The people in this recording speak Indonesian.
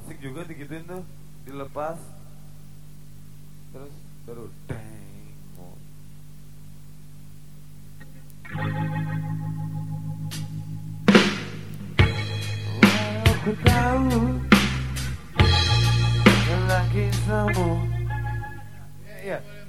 asik juga digituin tuh dilepas. Terus baru deng yeah. Ya.